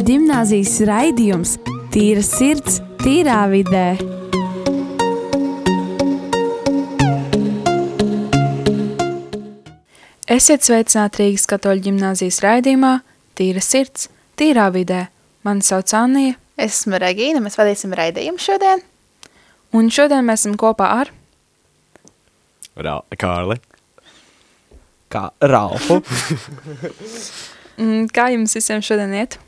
Katoļu gimnāzijas raidījums Tīra sirds, tīrā vidē. Esiet sveicināti Rīgas katoļu gimnāzijas raidījumā Tīra sirds, tīrā vidē. Mani sauc Annija, Es esmu Regīna, mēs vadīsim raidījumu šodien. un šodien mēs esam kopā ar Ra Kārli. kā Ralfu. Mm, Kā jums visiem šodien iet?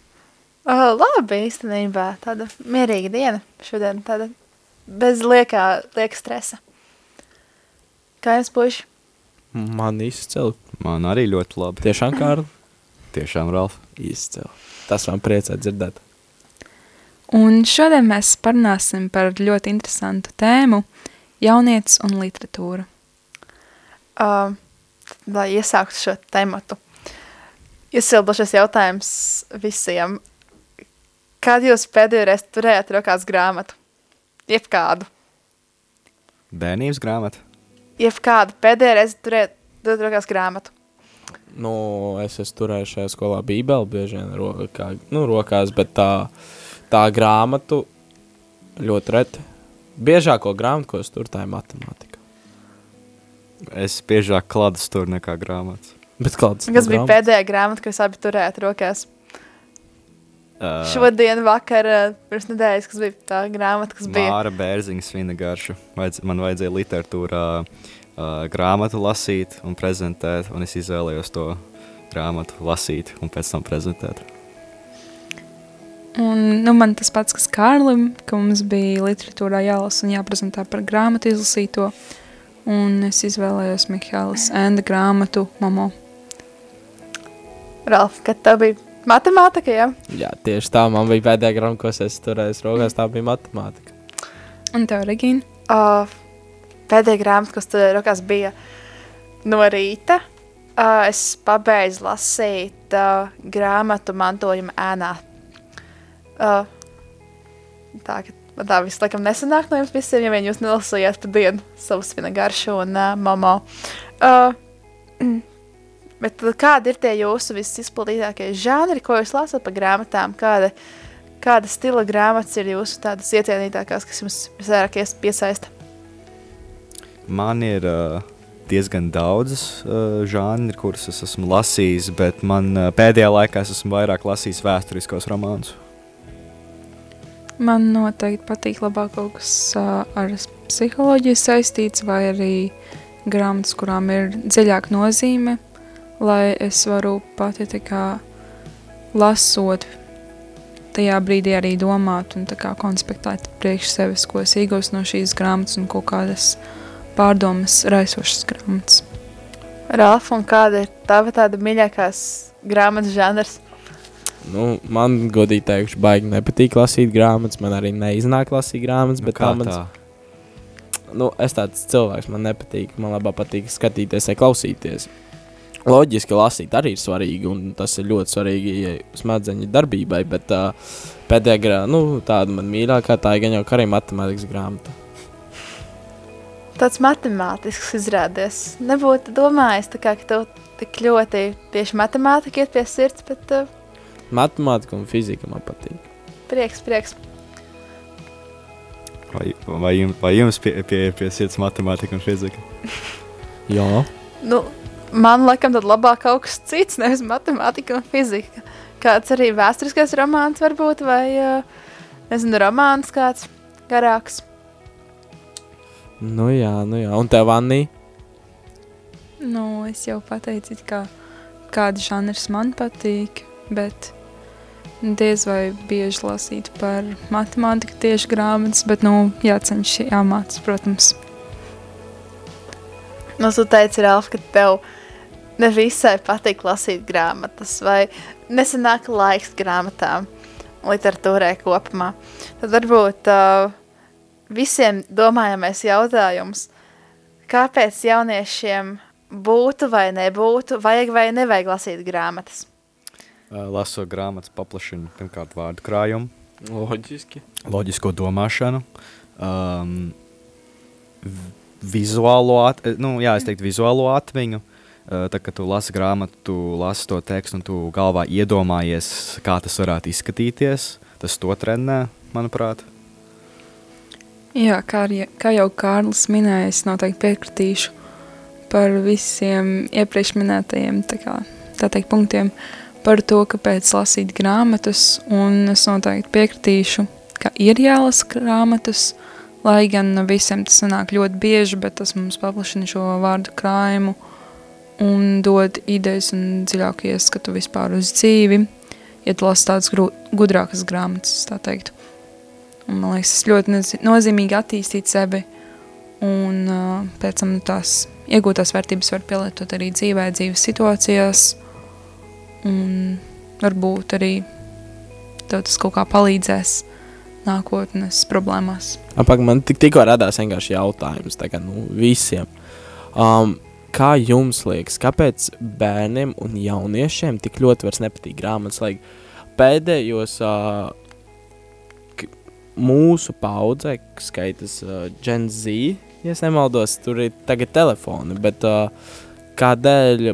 Uh, labi, īstenībā tāda mierīga diena šodien, tāda bez liekā, lieka stresa. Kā jums puiši? Man izcili. Man arī ļoti labi. Tiešām, Kārli? Tiešām, Ralf. Izcili. Tas man priecē dzirdēt. Un šodien mēs parunāsim par ļoti interesantu tēmu – jaunietis un literatūra. Uh, lai iesāktu šo tematu. Iesildošais jautājums visiem. Kad jūs pēdējo reizi turējāt rokās grāmatu? Jebkādu. Bērnības grāmata. Jebkādu pēdējo reizi turējāt rokās grāmatu. Nu, es esmu turējis šajā skolā bībeli bieži vien rokā, nu, rokās, bet tā, tā grāmatu ļoti reti. Biežāko grāmatu, ko es tur, tā ir matemātika. Es biežāk kladus tur nekā grāmatas. Bet kāds Kas bija pēdējā grāmata, ko jūs abi turējāt rokās? Uh, Šodien vakar, uh, pirms nedēļas, kas bija tā grāmata, kas bija. Māra Bērziņa svina garšu. Vajadz, man vajadzēja literatūrā uh, grāmatu lasīt un prezentēt, un es izvēlējos to grāmatu lasīt un pēc tam prezentēt. Un, nu, man tas pats, kas Kārlim, ka mums bija literatūrā jālasa un jāprezentē par grāmatu izlasīto. Un es izvēlējos Mihālas Enda grāmatu Momo. Ralf, kad tā bija matemātika, jā? Jā, tieši tā, man bija pēdējā grāmata, ko es turējis rokās, tā bija matemātika. Un tev, Regīna? Uh, pēdējā grāmata, kas tur rokās bija no rīta. Uh, es pabeidzu lasīt uh, grāmatu mantojuma ēnā. Uh, tā, ka tā viss laikam nesanāk no jums visiem, ja vien jūs nelasījāt pa dienu savu svina garšu un uh, momo. Uh, bet kādi ir tie jūsu visizplatītākie žanri, ko jūs lasat pa grāmatām? Kāda, kāda stila grāmatas ir jūsu tādas iecienītākās, kas jums visvairāk ies- piesaista? Man ir uh, diezgan daudzas uh, žanri, kurus es esmu lasījis, bet man uh, pēdējā laikā es esmu vairāk lasījis vēsturiskos romānus. Man noteikti patīk labāk kaut kas uh, ar psiholoģiju saistīts, vai arī grāmatas, kurām ir dziļāka nozīme, lai es varu pati tā kā lasot, tajā brīdī arī domāt un tā kā konspektēt priekš sevis, ko es iegūstu no šīs grāmatas un kaut kādas pārdomas raisošas grāmatas. Ralf, un kāda ir tava tāda mīļākās grāmatas žanrs? Nu, man, godīgi teikšu, baigi nepatīk lasīt grāmatas. Man arī neiznāk lasīt grāmatas, bet tā man nu, es tāds cilvēks, man nepatīk. Man labāk patīk skatīties, vai klausīties. Loģiski, lasīt arī ir svarīgi, un tas ir ļoti svarīgi ja smadzeņu darbībai. Bet uh, pēdējā grāmatā, nu, tāda man mīļākā, tā ir gan jau arī matemātikas grāmata. Tāds matemātisks izrādies. Nebūtu domājis, tā kā, ka tev tik ļoti tieši matemātika iet pie sirds, bet uh, Matemātika un fizika man patīk. prieks, prieks. Vai, vai, jums, vai jums pie, pie, pie sirds matemātika un fizika? Jā, Nu, man laikam tad labāk kaut kas cits, nevis matemātika un fizika. Kāds arī vēsturiskais romāns varbūt, vai, uh, nezinu, romāns kāds garāks. nu jā, nu jā. Un tev, Anī? Nu, es jau pateicu, kā kāda žanrs man patīk, bet diez vai bieži lasīt par matemātiku tieši grāmatas, bet, nu, jācenš jāmāc, protams. Nu, tu teici, Ralf, ka tev nevisai patīk lasīt grāmatas, vai nesanāk laiks grāmatām, literatūrai kopumā. Tad varbūt uh, visiem domājamais jautājums, kāpēc jauniešiem būtu vai nebūtu, vajag vai nevajag lasīt grāmatas? Lasot grāmatas paplašina pirmkārt vārdu krājumu, Loģiski. loģisko domāšanu, um, vizuālo, at, nu, jā, es teiktu, vizuālo atmiņu, uh, tad, kad tu lasi grāmatu, tu lasi to tekstu un tu galvā iedomājies, kā tas varētu izskatīties. Tas to trenē, manuprāt. Jā, kā, arī, kā jau Kārlis minēja, es noteikti piekritīšu par visiem iepriekš minētajiem tā kā, tā teikt, punktiem par to, kāpēc lasīt grāmatas, es noteikti piekritīšu, ka ir jālasa grāmatas, lai gan visiem tas sanāk ļoti bieži, bet tas mums paplašina šo vārdu krājumu un dod idejas un dziļāku ieskatu vispār uz dzīvi, ja tu lasi tādas gudrākas grāmatas, tā teikt. Un, man liekas, tas ļoti nozīmīgi attīstīt sevi, un uh, pēc tam tās iegūtās vērtības var pielietot arī dzīvē, dzīves situācijās, un varbūt arī tev tas kaut kā palīdzēs nākotnes problēmās. Apag, man tik, tikko radās vienkārši jautājums kā, nu, visiem. Um, kā jums liekas, kāpēc bērniem un jauniešiem tik ļoti vairs nepatīk grāmatas? Like, pēdējos uh, mūsu paudzē, skaitas uh, Gen Z, ja nemaldos, tur ir tagad telefoni, bet uh, kādēļ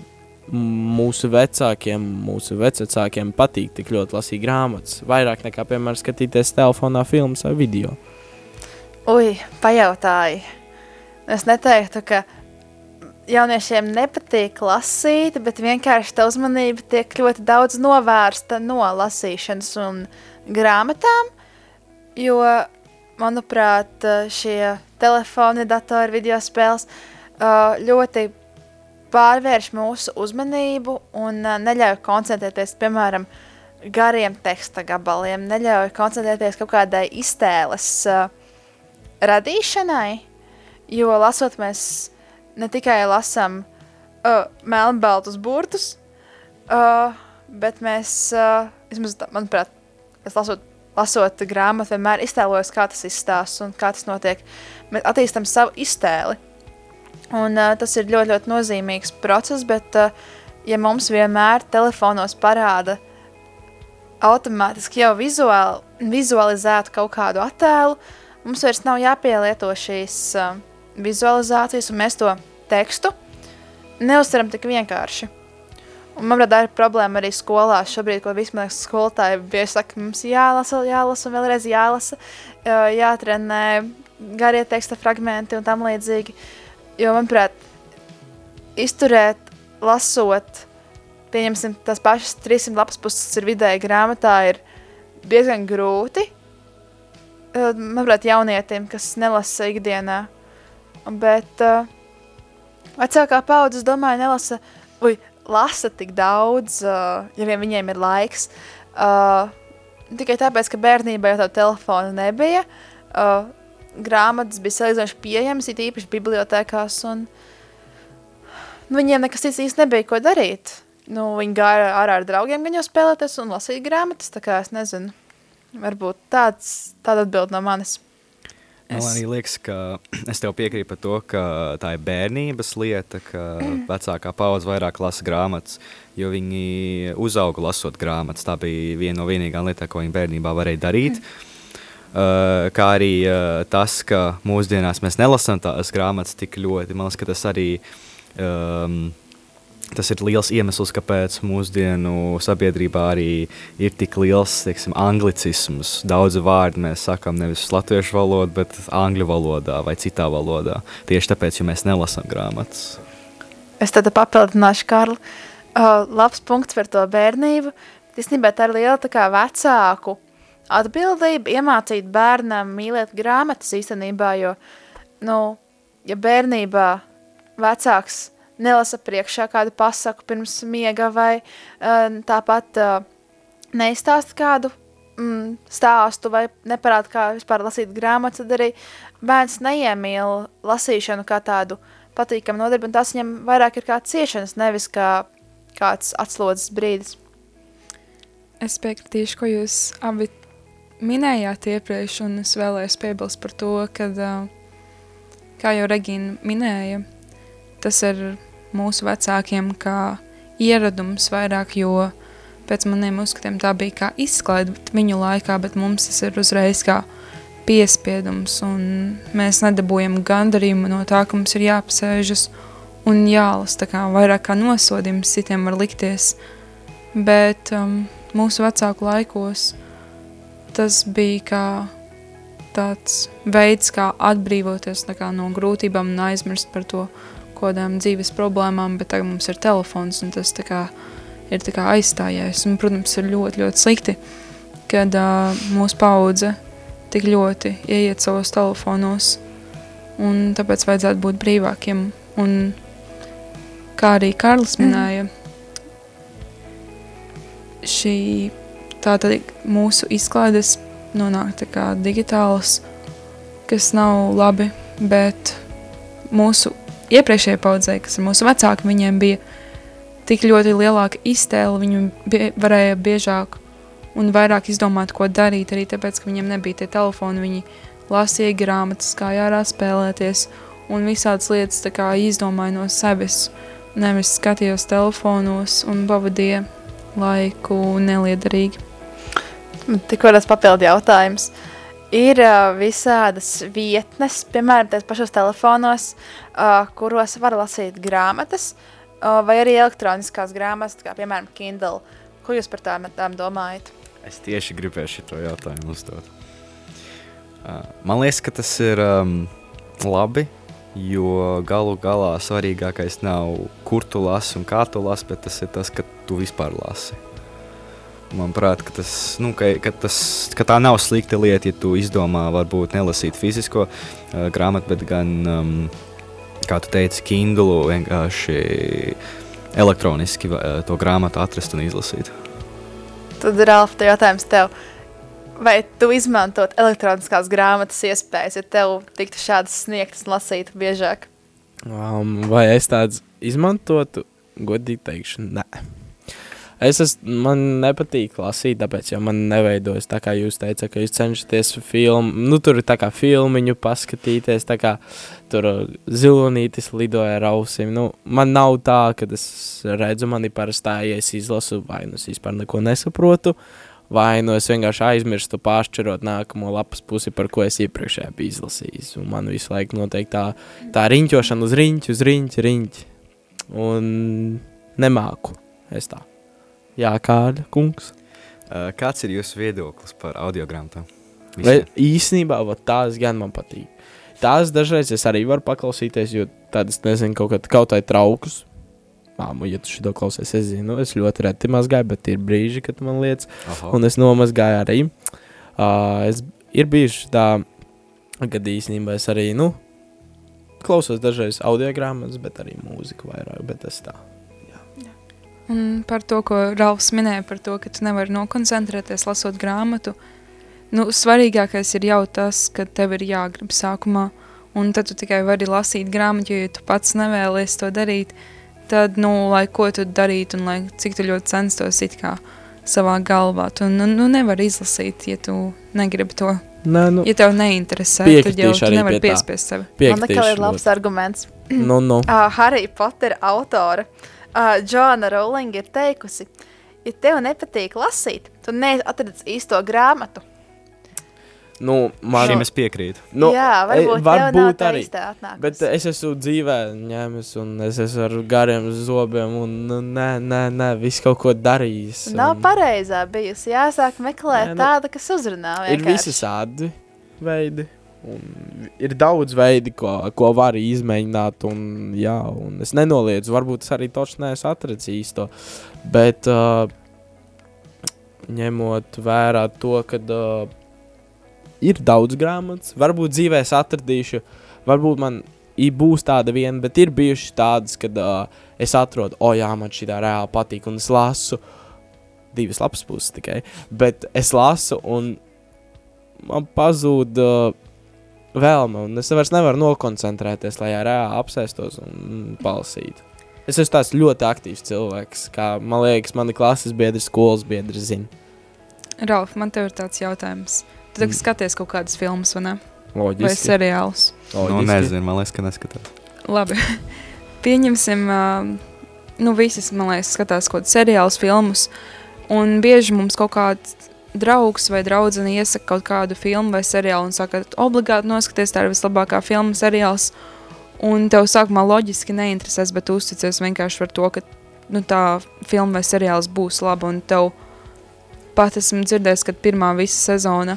mūsu vecākiem, mūsu vecākiem patīk tik ļoti lasīt grāmatas, vairāk nekā, piemēram, skatīties telefonā filmas vai video? Ui, pajautāji. Es neteiktu, ka jauniešiem nepatīk lasīt, bet vienkārši tā uzmanība tiek ļoti daudz novērsta no lasīšanas un grāmatām, jo, manuprāt, šie telefoni, datori, video spēles ļoti pārvērš mūsu uzmanību un neļauj koncentrēties, piemēram, gariem teksta gabaliem, neļauj koncentrēties kaut kādai iztēles radīšanai, jo lasot mēs ne tikai lasām uh, melnbaltus burtus, uh, bet mēs, uh, vismaz, manuprāt, es lasot, lasot grāmatu, vienmēr iztēlojos, kā tas izstāsta un kā tas notiek. Mēs attīstam savu iztēli. Un, uh, tas ir ļoti, ļoti nozīmīgs process, bet, uh, ja mums vienmēr telefonos parāda automātiski jau vizuāli, vizualizētu kaut kādu attēlu, mums vairs nav jāpielieto šīs uh, vizualizācijas, un mēs to tekstu neuztveram tik vienkārši. Un, manuprāt, ir problēma arī skolā. Šobrīd, ko visi liekas, skolotāji bieži saka, mums jālasa, jālasa un vēlreiz jālasa, jātrenē garie teksta fragmenti un tam līdzīgi. Jo, manuprāt, izturēt, lasot, pieņemsim, tās pašas 300 lapas puses ir vidēji grāmatā, ir diezgan grūti. Manuprāt, jaunietim, kas nelasa ikdienā. Bet uh, vecākā paudze, domāju, nelasa, uj, lasa tik daudz, uh, ja vien viņiem ir laiks. Uh, tikai tāpēc, ka bērnībā jau tāda telefona nebija. Uh, grāmatas bija salīdzinoši pieejamas, it īpaši bibliotēkās, un nu, viņiem nekas cits īsti nebija ko darīt. Nu, viņi gāja ārā ar draugiem, gan jau spēlēties un lasīja grāmatas, tā kā es nezinu. Varbūt tāds, tāda atbild no manis. Es... Man arī liekas, ka es tev piekrītu par to, ka tā ir bērnības lieta, ka vecākā paudze vairāk lasa grāmatas, jo viņi uzauga lasot grāmatas. Tā bija viena no vienīgām lietām, ko viņi bērnībā varēja darīt. Mm. Uh, kā arī uh, tas, ka mūsdienās mēs nelasām tās grāmatas tik ļoti. Man liekas, ka tas arī um, tas ir liels iemesls, kāpēc mūsdienu sabiedrībā arī ir tik liels teiksim, anglicisms. Daudz vārdu mēs sakām nevis latviešu valodā, bet angļu valodā vai citā valodā. Tieši tāpēc, jo mēs nelasām grāmatas. Es tad papildināšu, Karl. Uh, labs punkts par to bērnību. Īstenībā tā ir liela tā kā vecāku atbildība iemācīt bērnam mīlēt grāmatas īstenībā, jo, nu, ja bērnībā vecāks nelasa priekšā kādu pasaku pirms miega vai uh, tāpat uh, neizstāst kādu mm, stāstu vai neparāda, kā vispār lasīt grāmatu, tad arī bērns neiemīl lasīšanu kā tādu patīkamu nodarbi, un tas viņam vairāk ir kā ciešanas, nevis kā kāds atslodzes brīdis. Es piekritīšu, ko jūs abi minējāt iepriekš, un es vēlējos piebilst par to, ka, kā jau Regīna minēja, tas ir mūsu vecākiem kā ieradums vairāk, jo pēc maniem uzskatiem tā bija kā izklaide viņu laikā, bet mums tas ir uzreiz kā piespiedums, un mēs nedabūjam gandarījumu no tā, ka mums ir jāpasēžas un jālas, tā kā vairāk kā nosodījums citiem var likties, bet um, mūsu vecāku laikos tas bija kā tāds veids, kā atbrīvoties kā, no grūtībām un aizmirst par to kādām dzīves problēmām, bet tagad mums ir telefons un tas tā kā ir tā kā aizstājies. Un, protams, ir ļoti, ļoti slikti, kad uh, mūsu paudze tik ļoti ieiet savos telefonos un tāpēc vajadzētu būt brīvākiem. Un kā arī Karls mm. minēja, šī tātad mūsu izklaides nonāk tā kā digitālas, kas nav labi, bet mūsu iepriekšējai paudzei, kas ir mūsu vecāki, viņiem bija tik ļoti lielāka iztēle, viņi bie, varēja biežāk un vairāk izdomāt, ko darīt, arī tāpēc, ka viņiem nebija tie telefoni, viņi lasīja grāmatas, kā jārā spēlēties, un visādas lietas kā izdomāja no sevis, nevis skatījos telefonos un pavadīja laiku neliederīgi. Tikko tas papildu jautājums. Ir uh, visādas vietnes, piemēram, tās pašos telefonos, uh, kuros var lasīt grāmatas, uh, vai arī elektroniskās grāmatas, kā piemēram Kindle. Ko jūs par tām, tām domājat? Es tieši gribēju šo jautājumu uzdot. Uh, man liekas, ka tas ir um, labi, jo galu galā svarīgākais nav, kur tu lasi un kā tu lasi, bet tas ir tas, ka tu vispār lasi. Manuprāt, ka, tas, nu, ka, ka, tas, ka tā nav slikta lieta, ja tu izdomā varbūt nelasīt fizisko uh, grāmatu, bet gan, um, kā tu teici, Kindle vienkārši elektroniski uh, to grāmatu atrast un izlasīt. Tad, Ralf, tā jautājums tev. Vai tu izmantot elektroniskās grāmatas iespējas, ja tev tiktu šādas sniegtas un lasītu biežāk? Um, vai es tādas izmantotu? Godīgi teikšu, nē. Es esmu, man nepatīk lasīt, tāpēc, jo man neveidojas tā, kā jūs teicat, ka jūs cenšaties filmu, nu, tur ir tā kā filmiņu paskatīties, tā kā tur zilonītis lidoja ar ausīm. Nu, man nav tā, ka es redzu, man ir parasti tā, ja es izlasu, vai nu es vispār neko nesaprotu, vai nu es vienkārši aizmirstu pāršķirot nākamo lapas pusi, par ko es iepriekšējā biju izlasījis. Un man visu laiku notiek tā, tā riņķošana uz riņķi, uz riņķi, riņķi. Un nemāku es tā. Jā, kāda kungs. Uh, kāds ir jūsu viedoklis par audio grāmatām? Īsnībā tās gan man patīk. Tās dažreiz es arī varu paklausīties, jo tādas, nezinu, kaut kādā kaut kā traukus. Māmu, ja tu šo klausies, es zinu, es ļoti reti mazgāju, bet ir brīži, kad man liekas, un es nomazgāju arī. Uh, es, ir bijuši tā, kad īstenībā es arī, nu, klausos dažreiz audio grāmatas, bet arī mūziku vairāk, bet tas tā. Un par to, ko Ralfs minēja, par to, ka tu nevari nokoncentrēties lasot grāmatu, nu, svarīgākais ir jau tas, ka tev ir jāgrib sākumā, un tad tu tikai vari lasīt grāmatu, jo ja tu pats nevēlies to darīt, tad, nu, lai ko tu darītu un lai cik tu ļoti censtos it kā savā galvā, tu nu, nu nevar izlasīt, ja tu negribi to. Nē, nu, ja tev neinteresē, tad jau tu nevari pie piespiest sevi. Man nekā ir labs arguments. Nu, nu. Uh, Harry Potter autora uh, uh, Džona Rowlinga ir teikusi, ja tev nepatīk lasīt, tu neatradz īsto grāmatu. Nu, man Šim es piekrītu. Nu, Jā, varbūt, varbūt arī. Bet es esmu dzīvē ņēmis un es esmu ar gariem zobiem un nu, nē, nē, nē, visu kaut ko darījis. Un... Nav pareizā bijusi. Jāsāk meklēt nē, nu, tāda, kas uzrunā. Vienkārši. Ir visi sādi veidi. Un ir daudz veidu, ko, ko var izmēģināt. Un, jā, un es nenoliedzu, varbūt es arī točs neesmu atradzis īsto. Bet uh, ņemot vērā to, ka uh, ir daudz grāmatas, varbūt dzīvē es atradīšu, varbūt man būs tāda viena, bet ir bijušas tādas, kad uh, es atrodu, o oh, jā, man šī tā reāli patīk, un es lasu divas lapas puses tikai. Bet es lasu, un man pazūd. Uh, vēlme, un es vairs nevaru nokoncentrēties, lai reāli apsēstos un palasītu. Es esmu tāds ļoti aktīvs cilvēks, kā man liekas, mani klases biedri, skolas biedri zina. Ralf, man te ir tāds jautājums. Tu mm. skaties kaut kādas filmas, vai ne? Loģiski. Vai seriālus? Nu, nezinu, man liekas, ka neskatās. Labi. Pieņemsim, uh, nu, visas, man liekas, skatās kaut kādus seriālus, filmus, un bieži mums kaut kāds draugs vai draudzene iesaka kaut kādu filmu vai seriālu un saka, obligāti noskaties, tā ir vislabākā filma seriāls. un tev sākumā loģiski neinteresēs, bet uzticies vienkārši par to, ka nu, tā filma vai seriāls būs laba, un tev pat esmu dzirdējis, ka pirmā visa sezona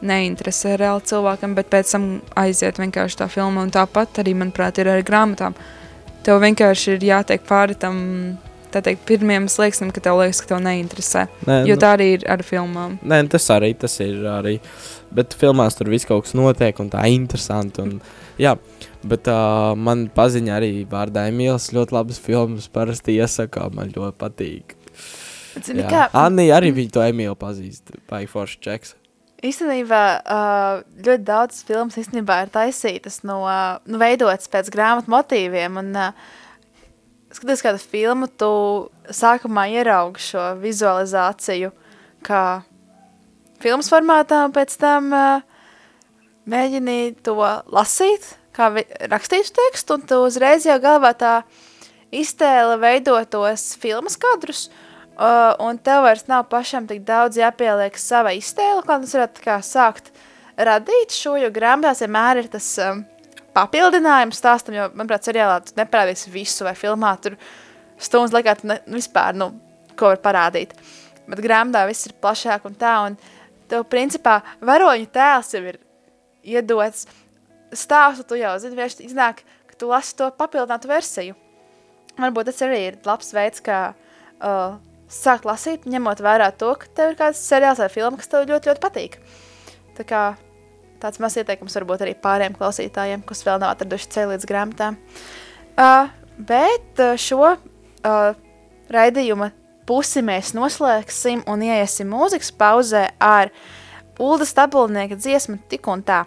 neinteresē reāli cilvēkam, bet pēc tam aiziet vienkārši tā filma, un tāpat arī, manuprāt, ir ar grāmatām. Tev vienkārši ir jātiek pāri tam tā teikt, pirmiem slieksnim, ka tev liekas, ka tev neinteresē. Nē, jo nu, tā arī ir ar filmām. Nē, tas arī tas ir. Arī. Bet filmās tur viss kaut kas notiek, un tā ir interesanti. Un, jā, bet uh, man paziņa arī vārdā Emīls ļoti labas filmas. Parasti iesaka, man ļoti patīk. Zini, kā... Anni arī viņu to Emīlu pazīst. Paigi forši čeks. Īstenībā ļoti daudz filmas īstenībā ir taisītas no, nu, veidotas pēc grāmatu motīviem. Un, uh, skatoties kādu filmu, tu sākumā ieraugi šo vizualizāciju kā filmas formātā, un pēc tam uh, mēģini to lasīt, kā rakstīšu tekstu, un tu uzreiz jau galvā tā iztēle veidotos filmas kadrus, uh, un tev vairs nav pašam tik daudz jāpieliek sava iztēle, kā tas varētu kā sākt radīt šo, jo grāmatās vienmēr ir tas... Um, papildinājumu stāstam, jo, manuprāt, seriālā tu neparādīsi visu vai filmā, tur stundas laikā tu ne, vispār, nu, ko var parādīt. Bet grāmatā viss ir plašāk un tā, un tev, principā, varoņu tēls jau ir iedots stāstu, tu jau zini, vienkārši iznāk, ka tu lasi to papildinātu versiju. Varbūt tas arī ir labs veids, kā uh, sākt lasīt, ņemot vērā to, ka tev ir kāds seriāls vai filma, kas tev ļoti, ļoti patīk. Tā kā tāds mazs ieteikums varbūt arī pārējiem klausītājiem, kas vēl nav atraduši ceļu līdz grāmatām. Uh, bet šo uh, raidījuma pusi mēs noslēgsim un ieiesim mūzikas pauzē ar Ulda Stabulnieka dziesmu tik un tā.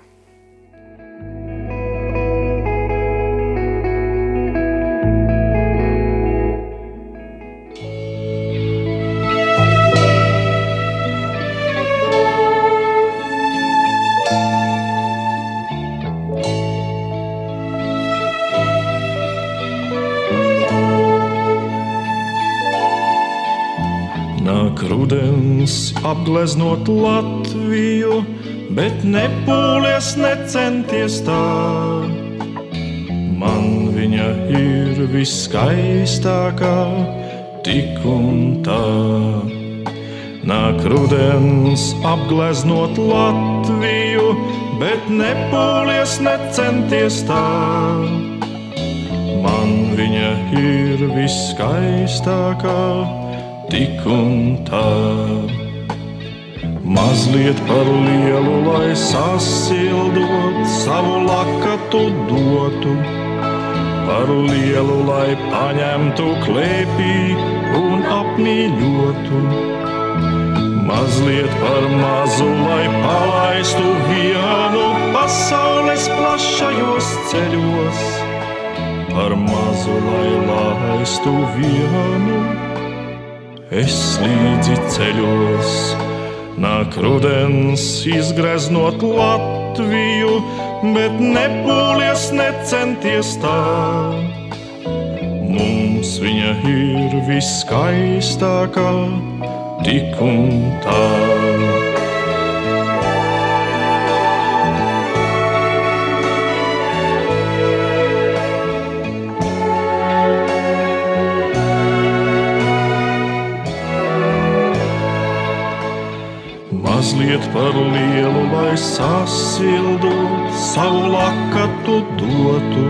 Apgleznot Latviju, bet nepūlies necenties tā. Man viņa ir viskaistākā, tik un tā. Nāk rudens apgleznot Latviju, bet nepūlies necenties tā. Man viņa ir viskaistākā tik un tā. Mazliet par lielu, lai sasildot, savu lakatu dotu, par lielu, lai paņemtu klēpī un apmīļotu. Mazliet par mazu, lai palaistu vienu pasaules plašajos ceļos, par mazu, lai laistu vienu es līdzi ceļos. Nāk rudens, izgreznot Latviju, bet nepūlies, necenties tā. Mums viņa ir viskaistākā, tik un tā. Mazliet par lielu, lai sasildot, savu lakatu dotu.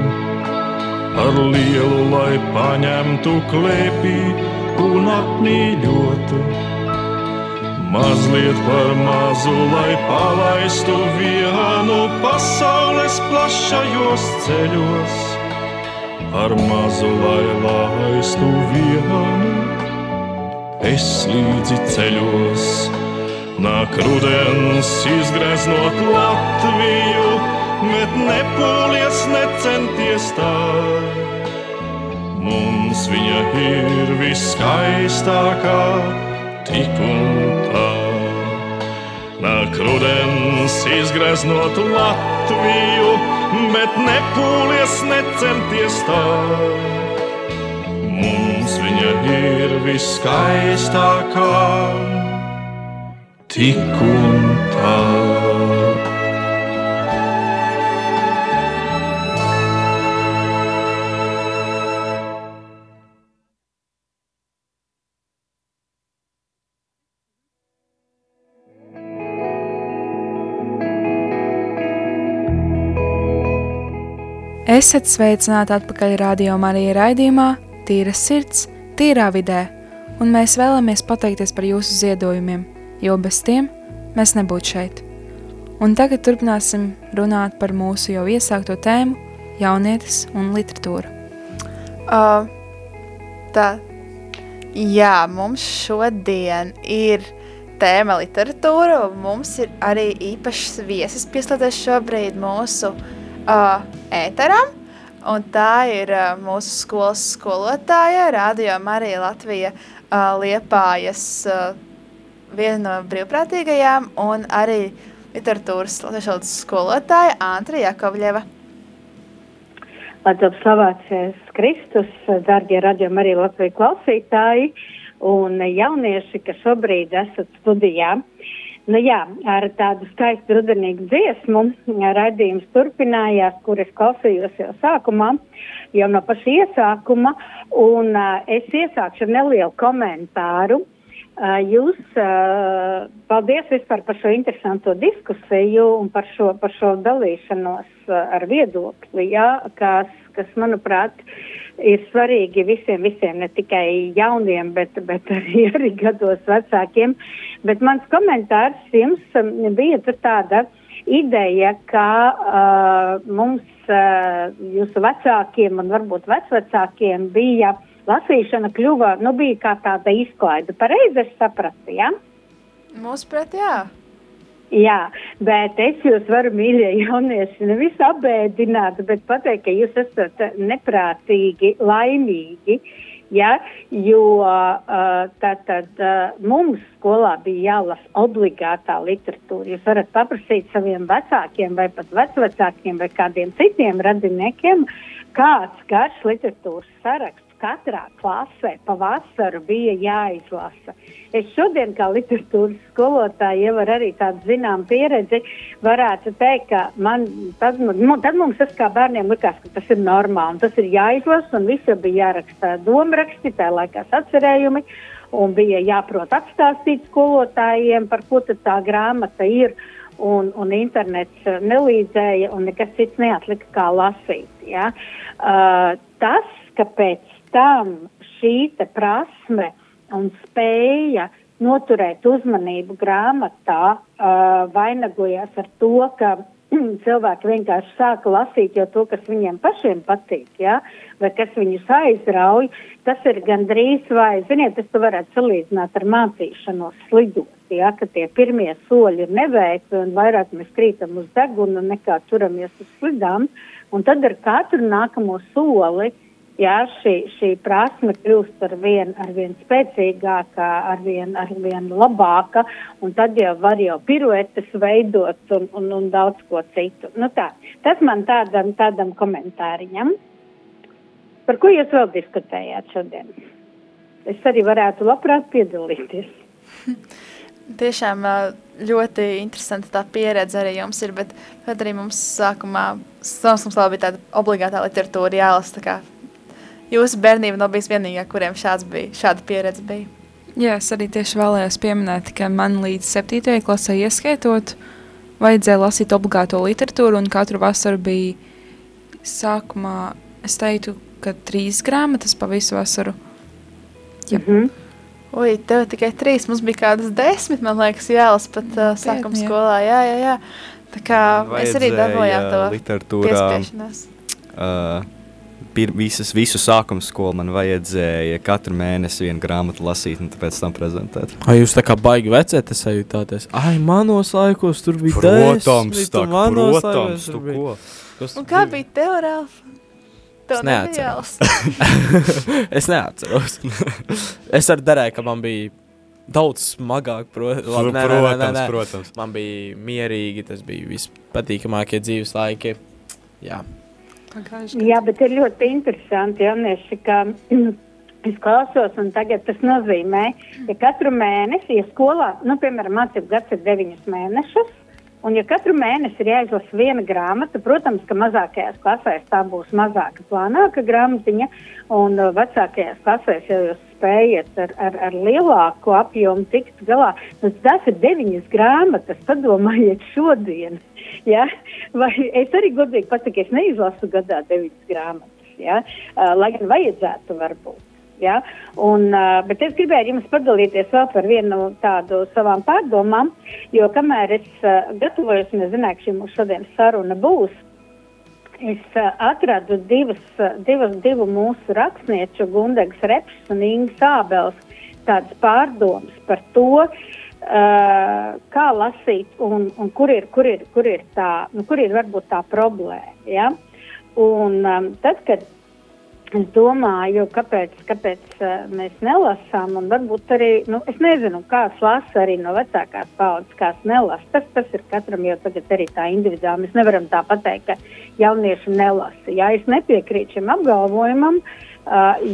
Par lielu, lai paņemtu klēpī un apmīļotu. Mazliet par mazu, lai palaistu vienu pasaules plašajos ceļos. Par mazu, lai laistu vienu, es līdzi ceļos Nāk rudens, izgreznot Latviju, bet nepūlies, necenties tā. Mums viņa ir viskaistākā, tik un tā. Nāk rudens, izgreznot Latviju, bet nepūlies, necenties tā. Mums viņa ir viskaistākā tik un tālāk. Esiet sveicināti atpakaļ radio Marija raidījumā, Tīra sirds, tīrā vidē, un mēs vēlamies pateikties par jūsu ziedojumiem jo bez tiem mēs nebūtu šeit. Un tagad turpināsim runāt par mūsu jau iesākto tēmu – jaunietis un literatūra. Uh, tā, jā, mums šodien ir tēma literatūra, un mums ir arī īpašs viesis pieslēdzies šobrīd mūsu uh, ēteram. Un tā ir uh, mūsu skolas skolotāja, Radio Marija Latvija uh, Liepājas uh, viena no brīvprātīgajām un arī literatūras latviešu skolotāja Antra Jakovļeva. Lai top slavēts Kristus, dārgie Radio Marija Latvija klausītāji un jaunieši, kas šobrīd esat studijā. Nu, jā, ar tādu skaistu rudenīgu dziesmu raidījums turpinājās, kur es klausījos jau sākumā, jau no paša iesākuma, un uh, es iesākšu ar nelielu komentāru. Uh, jūs, uh, paldies vispār par šo interesanto diskusiju un par šo, par šo dalīšanos uh, ar viedokli, jā, kas, kas, manuprāt, ir svarīgi visiem, visiem, ne tikai jauniem, bet, bet arī, arī gados vecākiem. Bet mans komentārs jums um, bija tāda ideja, ka uh, mums, uh, jūsu vecākiem un varbūt vecvecākiem bija lasīšana kļuva, nu bija kā tāda izklaide. Pareizi es sapratu, jā? Ja? Mūsuprāt, jā. Jā, bet es jūs varu, mīļie jaunieši, nevis apbēdināt, bet pateikt, ka jūs esat neprātīgi laimīgi. Ja, jo tātad mums skolā bija jālasa obligātā literatūra. Jūs varat paprasīt saviem vecākiem vai pat vecvecākiem vai kādiem citiem radiniekiem, kāds garš literatūras saraksts katrā klasē pavasaru bija jāizlasa. Es šodien, kā literatūras skolotāja, jau ar tādu zinām pieredzi, varētu teikt, ka man, tad, nu, tad mums tas kā bērniem likās, ka tas ir normāli, tas ir jāizlasa, un visur bija jāraksta domraksti, tā laikās atcerējumi, un bija jāprot atstāstīt skolotājiem, par ko tā grāmata ir un, un internets nelīdzēja, un nekas cits neatlika kā lasīt. Ja? Uh, tas, ka pēc tam šī prasme un spēja noturēt uzmanību grāmatā uh, vainagojās ar to, ka cilvēki vienkārši sāka lasīt jau to, kas viņiem pašiem patīk, ja? vai kas viņus aizrauj. Tas ir gandrīz vai, ziniet, to varētu salīdzināt ar mācīšanos slidot, ja? ka tie pirmie soļi ir neveikti un vairāk mēs krītam uz deguna nekā turamies uz slidām. Un tad ar katru nākamo soli uh, jā, šī, šī prasme kļūst ar vien, ar vien spēcīgāka, ar vien, ar vien labāka, un tad jau var jau piruetes veidot un, un, un daudz ko citu. Nu tā, tas man tādam, tādam komentāriņam. Par ko jūs vēl diskutējāt šodien? Es arī varētu labprāt piedalīties. Tiešām ļoti interesanti tā pieredze arī jums ir, bet arī mums sākumā, mums bija tāda obligātā literatūra jālasa, jūsu bērnība nav bijusi vienīgā, kuriem šāds bija, šāda pieredze bija. Jā, es arī tieši vēlējos pieminēt, ka man līdz 7. klasē ieskaitot, vajadzēja lasīt obligāto literatūru, un katru vasaru bija sākumā, es teiktu, ka trīs grāmatas pa visu vasaru. Jā. Mm -hmm. Ui, tev tikai trīs, mums bija kādas desmit, man liekas, jālas pat uh, sākuma jā. skolā, jā, jā, jā. Tā kā mēs arī dabojām to literatūrā. Uh, visas, visu sākuma skolu man vajadzēja katru mēnesi vienu grāmatu lasīt un pēc tam prezentēt. Ai, jūs tā kā baigi vecēti sajūtāties? Ai, manos laikos tur bija protams, desmit, tā, protams, tu ko? Kas un kā bija tev, Ralf? Es neatceros. es neatceros. es arī darēju, ka man bija daudz smagāk. Pro, labi, nē, protams, nē, nē, nē. protams. Man bija mierīgi, tas bija vispatīkamākie dzīves laiki. Jā. Jā, bet ir ļoti interesanti, jaunieši, ka es klausos, un tagad tas nozīmē, ka katru mēnesi, ja skolā, nu, piemēram, mācību gads ir deviņus mēnešus, un ja katru mēnesi ir jāizlasa viena grāmata, protams, ka mazākajās klasēs tā būs mazāka, plānāka grāmatiņa, un uh, vecākajās klasēs jau jūs spējat ar, ar, ar lielāku apjomu tikt galā. Nu, tas ir deviņas grāmatas, padomājiet šodien. Ja? Vai es arī godīgi pasaku, es neizlasu gadā deviņas grāmatas, ja? lai gan vajadzētu varbūt. Ja? Un, bet es gribēju jums padalīties vēl par vienu tādu savām pārdomām, jo kamēr es gatavojos, un es zināju, ka šī mūsu šodienas saruna būs, es uh, atradu divas, uh, divas, divu mūsu rakstnieču, Gundegas Reps un Ingas Ābels, tādas pārdomas par to, uh, kā lasīt un, un kur, ir, kur, ir, kur, ir tā, nu, kur ir varbūt tā problēma. Ja? Un um, tad, kad Es domāju, kāpēc, kāpēc uh, mēs nelasām, un varbūt arī, nu, es nezinu, kāds lasa arī no vecākās paudzes, kāds nelasa. Tas, tas ir katram jau tagad arī tā individuāli. Mēs nevaram tā pateikt, ka jaunieši nelasa. Jā, es nepiekrītu šim apgalvojumam, uh,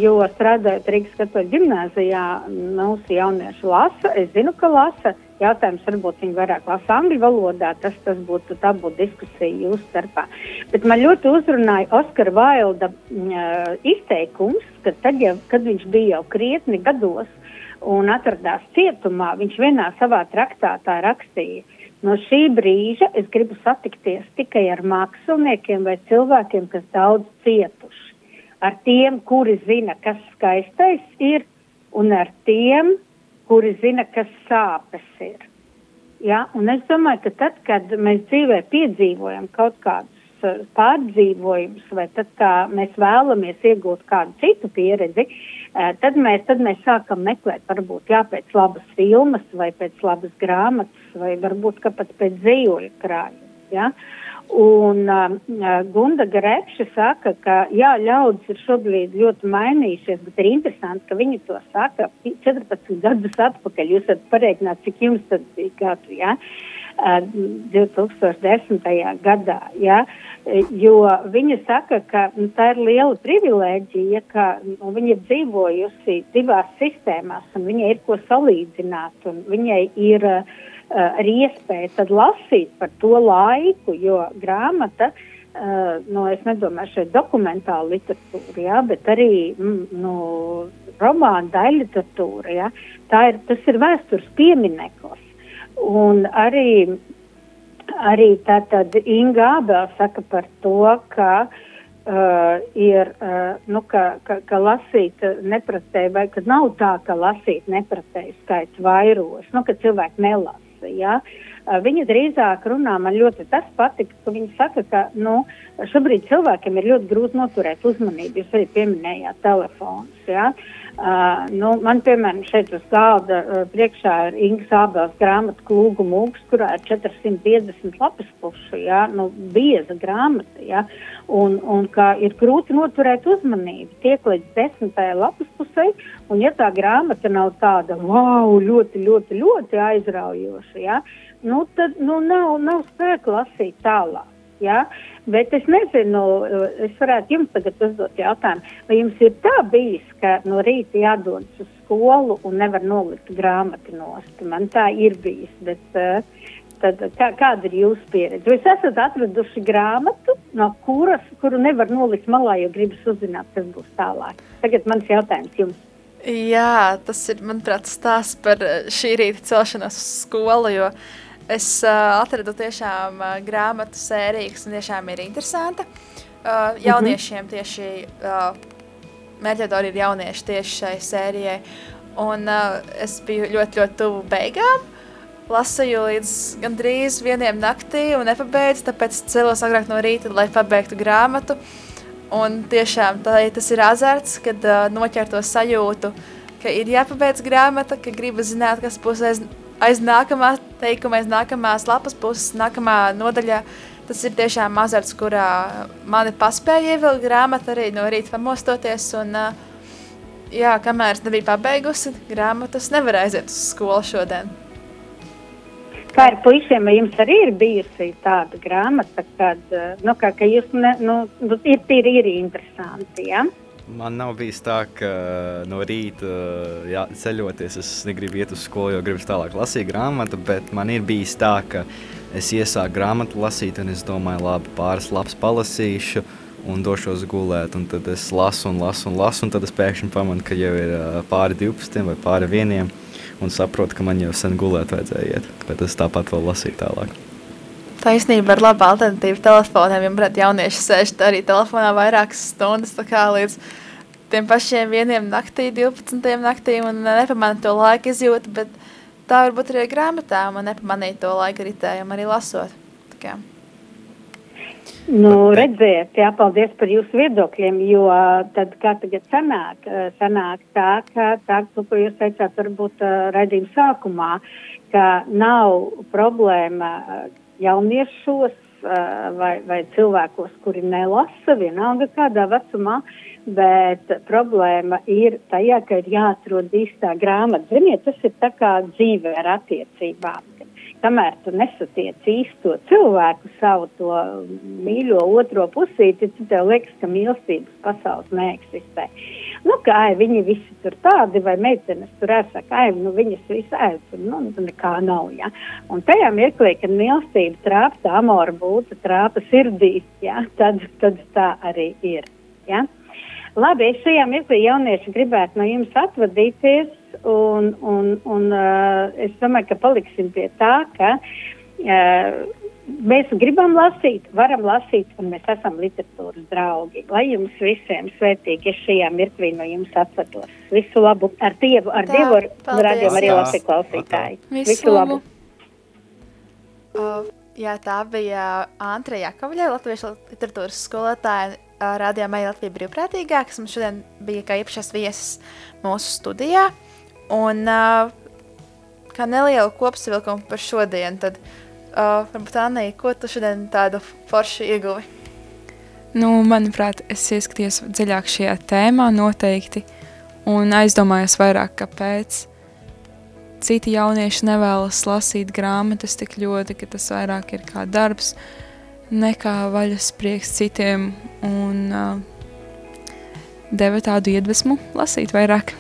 jo strādājot Rīgas katoļu ģimnāzijā, mūsu jaunieši lasa, es zinu, ka lasa. Jautājums varbūt viņi vairāk lasa angļu valodā, tas, tas būtu, tā būtu diskusija jūsu starpā. Bet man ļoti uzrunāja Oskara Vailda uh, izteikums, ka tad, ja, kad viņš bija jau krietni gados un atradās cietumā, viņš vienā savā traktātā rakstīja, no šī brīža es gribu satikties tikai ar māksliniekiem vai cilvēkiem, kas daudz cietuši. Ar tiem, kuri zina, kas skaistais ir, un ar tiem, kuri zina, kas sāpes ir. Ja? Un es domāju, ka tad, kad mēs dzīvē piedzīvojam kaut kādus uh, pārdzīvojumus, vai tad, kad mēs vēlamies iegūt kādu citu pieredzi, uh, tad mēs, tad mēs sākam meklēt, varbūt jā, pēc labas filmas, vai pēc labas grāmatas, vai varbūt pat pēc dzīvoļu krājuma. Ja? Un uh, Gunda Grepša saka, ka jā, ļaudis ir šobrīd ļoti mainījušies, bet ir interesanti, ka viņi to saka 14 gadus atpakaļ. Jūs varat pareiķināt, cik jums tad bija gadu, ja? Uh, 2010. gadā, ja? jo viņa saka, ka nu, tā ir liela privilēģija, ka nu, viņa ir dzīvojusi divās sistēmās un viņai ir ko salīdzināt un viņai ir uh, arī iespēja tad lasīt par to laiku, jo grāmata, uh, nu, es nedomāju šeit dokumentālu literatūru, ja, bet arī mm, nu, romānu daļliteratūra, ja, tā ir, tas ir vēstures piemineklis. Un arī, arī tātad Inga Ābēl saka par to, ka Uh, ir, uh, nu, ka, ka, ka lasīt nepratēji, vai ka nav tā, ka lasīt nepratēji skaits vairos, nu, ka cilvēki nelasa. Ja? Viņa drīzāk runā, man ļoti tas patika, ka viņa saka, ka nu, šobrīd cilvēkiem ir ļoti grūti noturēt uzmanību. Jūs arī pieminējāt telefonus. Ja? Uh, nu, man, piemēram, šeit uz galda uh, priekšā ir Ingas Ābels grāmata Klūgu mūks, kurā ir 450 lapas pušu, ja? nu, bieza grāmata, ja? un, un ka ir grūti noturēt uzmanību, tiek līdz desmitajai lapas pusē, un ja tā grāmata nav tāda, wow, ļoti, ļoti, ļoti aizraujoša, ja? nu, tad nu, nav, nav spēka lasīt tālāk. Ja? Bet es nezinu, es varētu jums tagad uzdot jautājumu, vai jums ir tā bijis, ka no rīta jādodas uz skolu un nevar nolikt grāmatu nost. Man tā ir bijis, bet uh, tad, kā, kāda ir jūsu pieredze? Jūs esat atraduši grāmatu, no kuras, kuru nevar nolikt malā, jo gribas uzzināt, kas būs tālāk? Tagad mans jautājums jums. Jā, tas ir, manuprāt, stāsts par šī rīta celšanos uz skolu, jo uh, Es uh, atradu tiešām uh, grāmatu sēriju, kas tiešām ir interesanta. Uh, jauniešiem mm -hmm. tieši uh, mērķiedori ir jaunieši tieši šai sērijai. Un uh, es biju ļoti, ļoti tuvu beigām. Lasīju līdz gandrīz vieniem naktī un nepabeidzu, tāpēc celos agrāk no rīta, lai pabeigtu grāmatu. Un tiešām tā, tas ir azarts, kad uh, noķer to sajūtu, ka ir jāpabeidz grāmata, ka gribu zināt, kas būs aiz aiz nākamā teikuma, aiz nākamās lapas puses, nākamā nodaļā. Tas ir tiešām azarts, kurā mani paspēja ievilkt grāmatu arī no rīta pamostoties. Un, jā, kamēr es nebiju pabeigusi grāmatas, nevar aiziet uz skolu šodien. Kā ar puišiem, vai jums arī ir bijusi tāda grāmata, kad, nu, kā, ka jūs, ne, nu, ir, ir, ir interesanti, ja? Man nav bijis tā, ka no rīta jā, ceļoties, es negribu iet uz skolu, jo gribu tālāk lasīt grāmatu, bet man ir bijis tā, ka es iesāku grāmatu lasīt, un es domāju, labi, pāris lapas palasīšu, un došos gulēt. Un tad es lasu un lasu un lasu, un tad es pēkšņi pamanu, ka jau ir uh, pāri 12 vai pāri 1. Un saprotu, ka man jau sen gulēt vajadzēja iet, bet es tāpat vēl lasīju tālāk. Tā īstenībā ir laba alternatīva telefoniem. Ja varētu jaunieši sēžat arī telefonā vairākas stundas līdz tiem pašiem vieniem naktī, 12. naktī un nepamanīt to laika izjūtu, bet tā varbūt arī grāmatām un nepamanīt to laika ritējumu arī lasot. Tā kā. Nu, redziet, jā, paldies par jūsu viedokļiem, jo tad, kā tagad sanāk, sanāk tā, ka tā, to, ko jūs teicāt, varbūt raidījuma sākumā, ka nav problēma jauniešos vai, vai cilvēkos, kuri nelasa, vienalga kādā vecumā, bet problēma ir tajā, ka ir jāatrod īstā grāmata. Ziniet, tas ir tā kā dzīve ar attiecībām kamēr tu nesatiec īsto cilvēku, savu to mīļo otro pusīti, tad tev liekas, ka mīlestības pasaules neeksistē. Nu, kā ai, viņi visi tur tādi, vai meitenes tur saka, ai, nu, viņas visi ai, tur, nu, nekā nav, ja. Un tajā mirklī, kad mīlestība trāpta, amora būtu trāpa sirdīs, ja, tad, tad tā arī ir, ja. Labi, es šajā mirklī jaunieši gribētu no jums atvadīties un, un, un uh, es domāju, ka paliksim pie tā, ka uh, mēs gribam lasīt, varam lasīt, un mēs esam literatūras draugi. Lai jums visiem svētīgi es šajā mirklī no jums atvados. Visu labu ar Dievu, ar tā, Dievu, ar rādījumu arī Latvijas klausītāji. Visu, Visu labu! Uh, jā, tā bija Antra Jakavļa, Latviešu literatūras skolotāja rādījumā Latvija brīvprātīgā, kas mums šodien bija kā īpašais viesis mūsu studijā. Un kā nelielu kopsavilkumu par šodienu, tad uh, varbūt Anija, ko tu šodien tādu foršu ieguvi? Nu, manuprāt, es ieskatījos dziļāk šajā tēmā noteikti un aizdomājos vairāk, kāpēc citi jaunieši nevēlas lasīt grāmatas tik ļoti, ka tas vairāk ir kā darbs nekā vaļas prieks citiem un uh, deva tādu iedvesmu lasīt vairāk.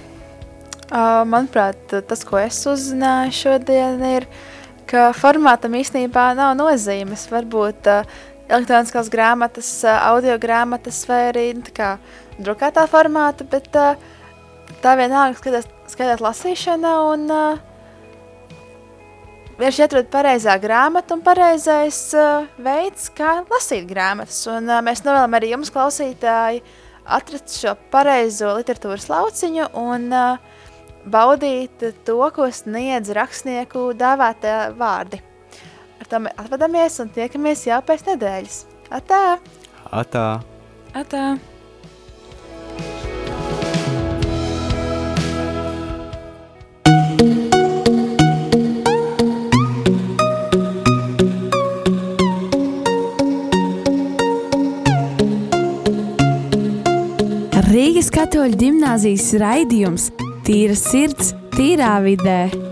Uh, manuprāt, tas, ko es uzzināju šodien, ir, ka formātam īstenībā nav nozīmes. Varbūt uh, elektroniskās grāmatas, uh, audio grāmatas vai arī nu, kā, drukātā formāta, bet uh, tā vienalga skatās, skatāt lasīšana un uh, vienkārši atrod pareizā grāmata un pareizais uh, veids, kā lasīt grāmatas. Un uh, mēs novēlam arī jums, klausītāji, atrast šo pareizo literatūras lauciņu un uh, baudīt to, ko sniedz rakstnieku dāvātie vārdi. Ar to mēs atvadamies un tiekamies jau pēc nedēļas. Atā! Atā! Atā! Rīgas katoļu ģimnāzijas raidījums Tīra sirds, tīrā vidē.